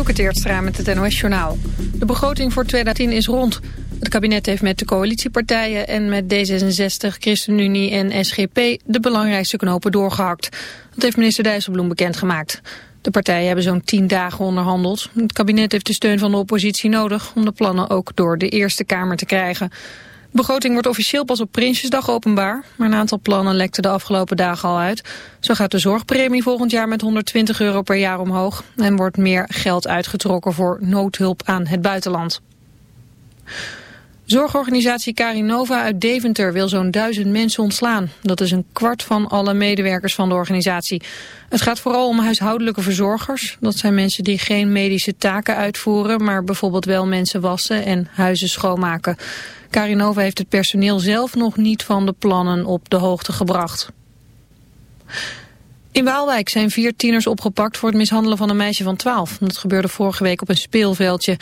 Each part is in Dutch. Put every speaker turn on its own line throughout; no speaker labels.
Dielke Teertstra het NOS-journaal. De begroting voor 2010 is rond. Het kabinet heeft met de coalitiepartijen en met D66, ChristenUnie en SGP de belangrijkste knopen doorgehakt. Dat heeft minister Dijsselbloem bekendgemaakt. De partijen hebben zo'n tien dagen onderhandeld. Het kabinet heeft de steun van de oppositie nodig om de plannen ook door de Eerste Kamer te krijgen. De begroting wordt officieel pas op Prinsjesdag openbaar, maar een aantal plannen lekten de afgelopen dagen al uit. Zo gaat de zorgpremie volgend jaar met 120 euro per jaar omhoog en wordt meer geld uitgetrokken voor noodhulp aan het buitenland. Zorgorganisatie Carinova uit Deventer wil zo'n duizend mensen ontslaan. Dat is een kwart van alle medewerkers van de organisatie. Het gaat vooral om huishoudelijke verzorgers. Dat zijn mensen die geen medische taken uitvoeren, maar bijvoorbeeld wel mensen wassen en huizen schoonmaken. Carinova heeft het personeel zelf nog niet van de plannen op de hoogte gebracht. In Waalwijk zijn vier tieners opgepakt voor het mishandelen van een meisje van 12. Dat gebeurde vorige week op een speelveldje.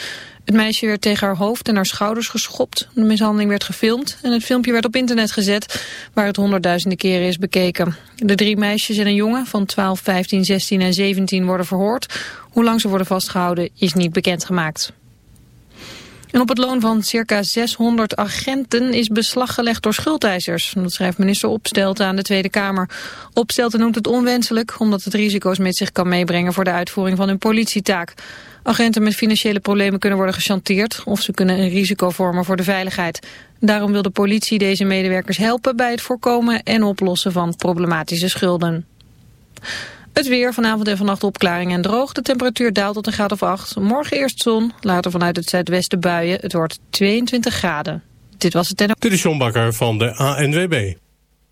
Het meisje werd tegen haar hoofd en haar schouders geschopt. De mishandeling werd gefilmd en het filmpje werd op internet gezet... waar het honderdduizenden keren is bekeken. De drie meisjes en een jongen van 12, 15, 16 en 17 worden verhoord. Hoe lang ze worden vastgehouden is niet bekendgemaakt. En op het loon van circa 600 agenten is beslag gelegd door schuldeisers. Dat schrijft minister Opstelten aan de Tweede Kamer. Opstelten noemt het onwenselijk omdat het risico's met zich kan meebrengen voor de uitvoering van hun politietaak. Agenten met financiële problemen kunnen worden gechanteerd of ze kunnen een risico vormen voor de veiligheid. Daarom wil de politie deze medewerkers helpen bij het voorkomen en oplossen van problematische schulden. Het weer, vanavond en vannacht opklaring en droog. De temperatuur daalt tot een graad of 8. Morgen eerst zon, later vanuit het zuidwesten buien. Het wordt 22 graden. Dit was het... Ten...
Dit is John Bakker van de ANWB.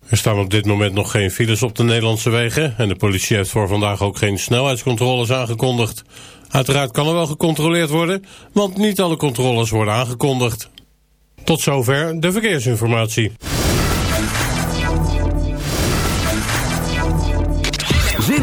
Er staan op dit moment nog geen files op de Nederlandse wegen... en de politie heeft voor vandaag ook geen snelheidscontroles aangekondigd. Uiteraard kan er wel gecontroleerd worden... want niet alle controles worden aangekondigd. Tot zover de verkeersinformatie.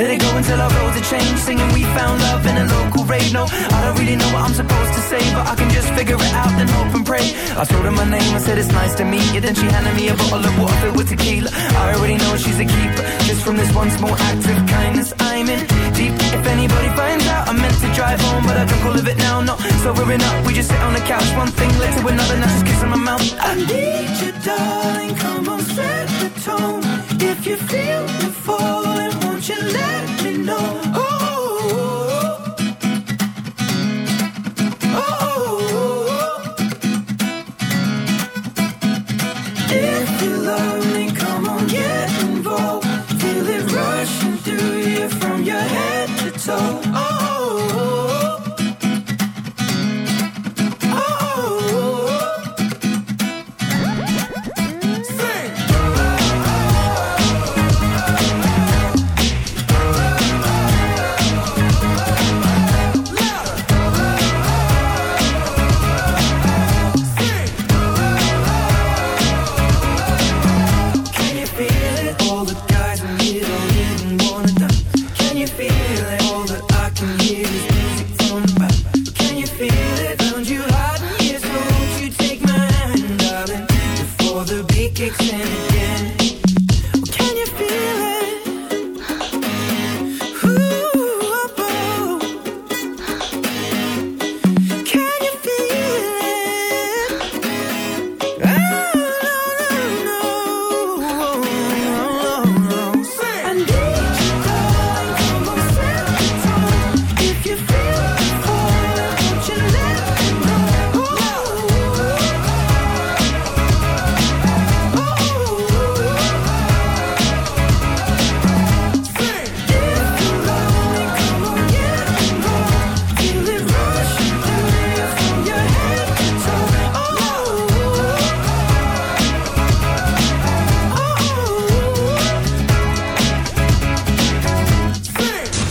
Let it go until our roads are changed. Singing, we found love in a local rave. No, I don't really know what I'm supposed to say, but I can just figure it out and hope and pray. I told her my name, I said it's nice to meet you. Then she handed me a bottle of water filled with tequila. I already know she's a keeper. Just from this one small act of kindness, I'm in deep. If anybody finds out, I meant to drive home, but I don't call it now. No, sobering up, we just sit on the couch. One thing led to another, now she's kissing my mouth. I need you, darling.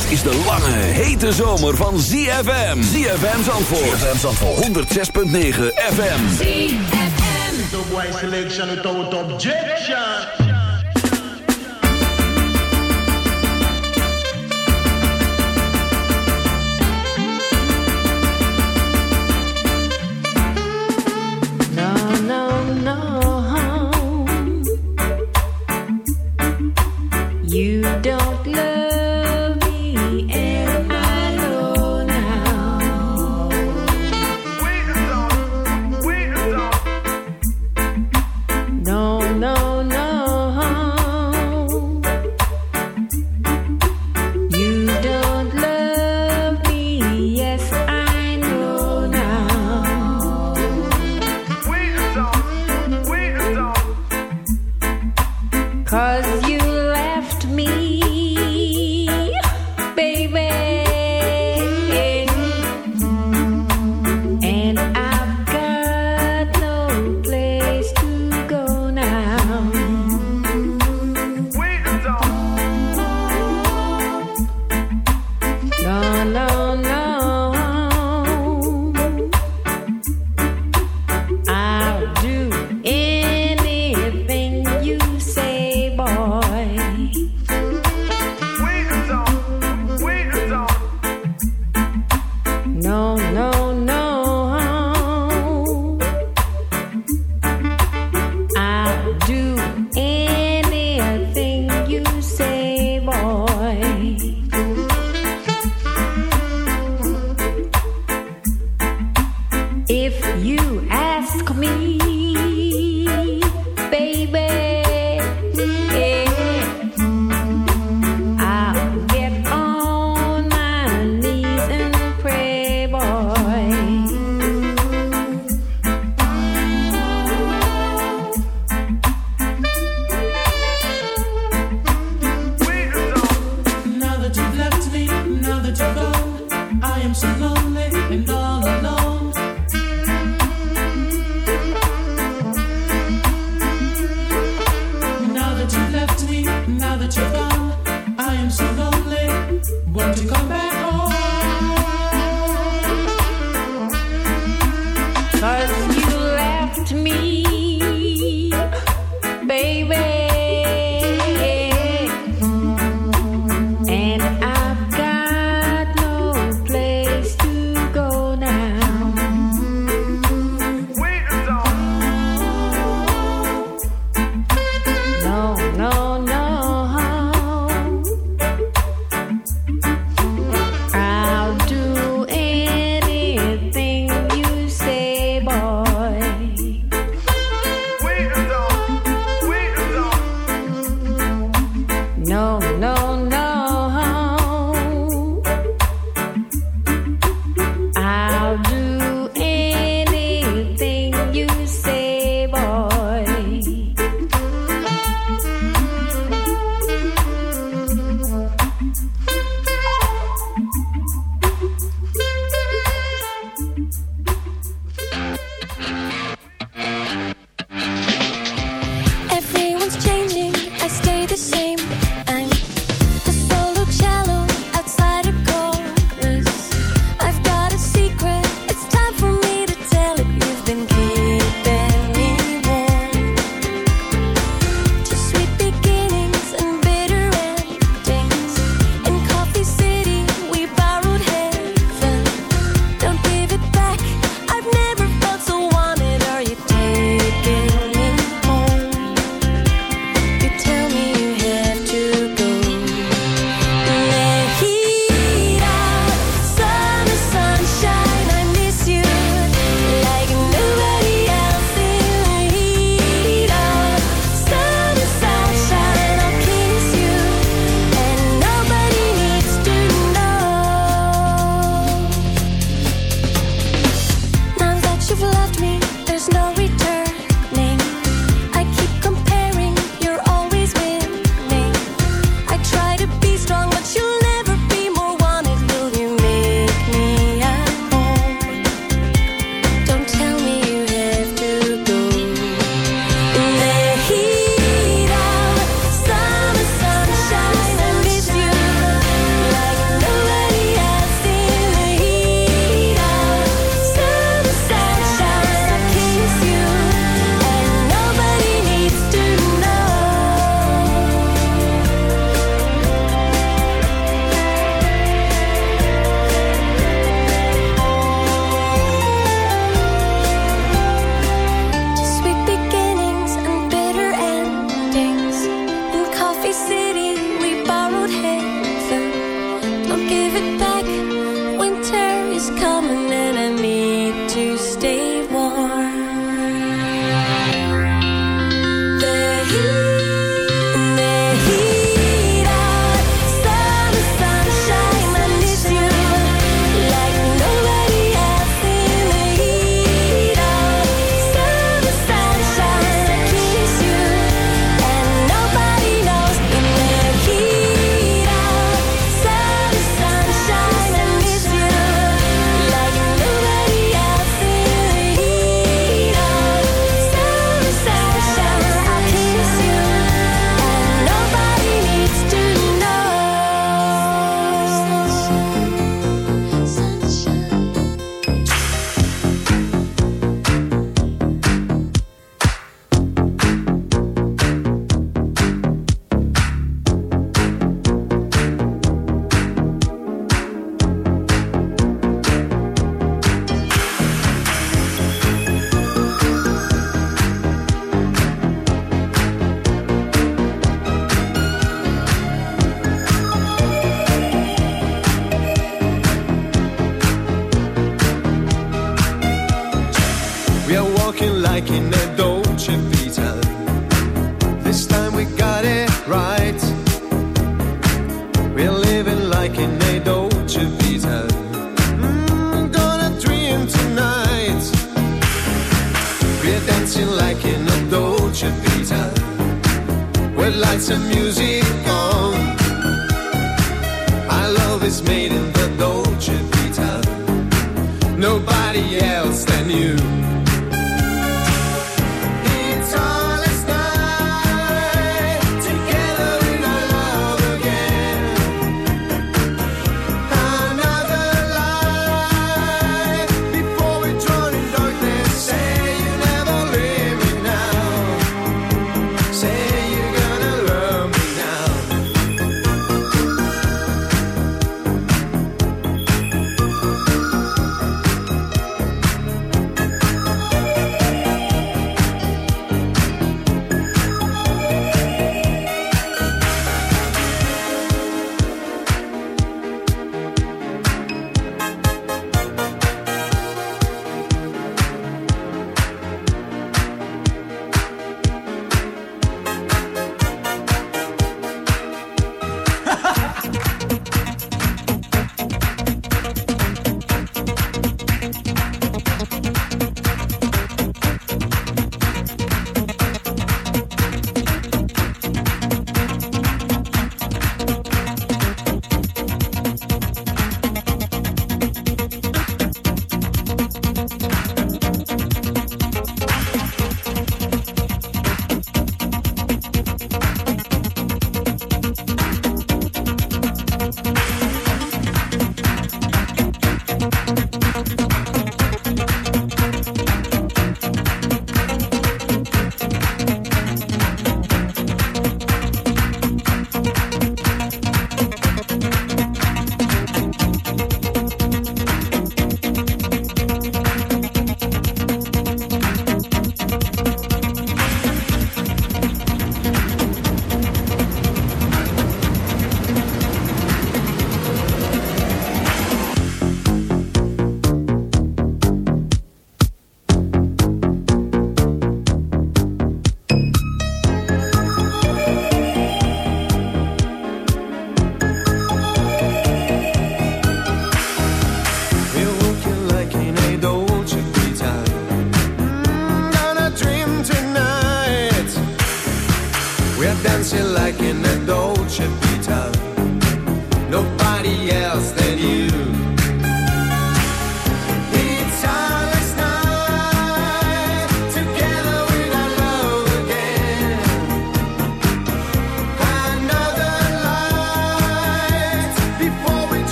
Dit is de lange, hete zomer van ZFM. ZFM Zandvoort. ZFM Zandvoort. 106.9 FM. ZFM.
The white selection without objection.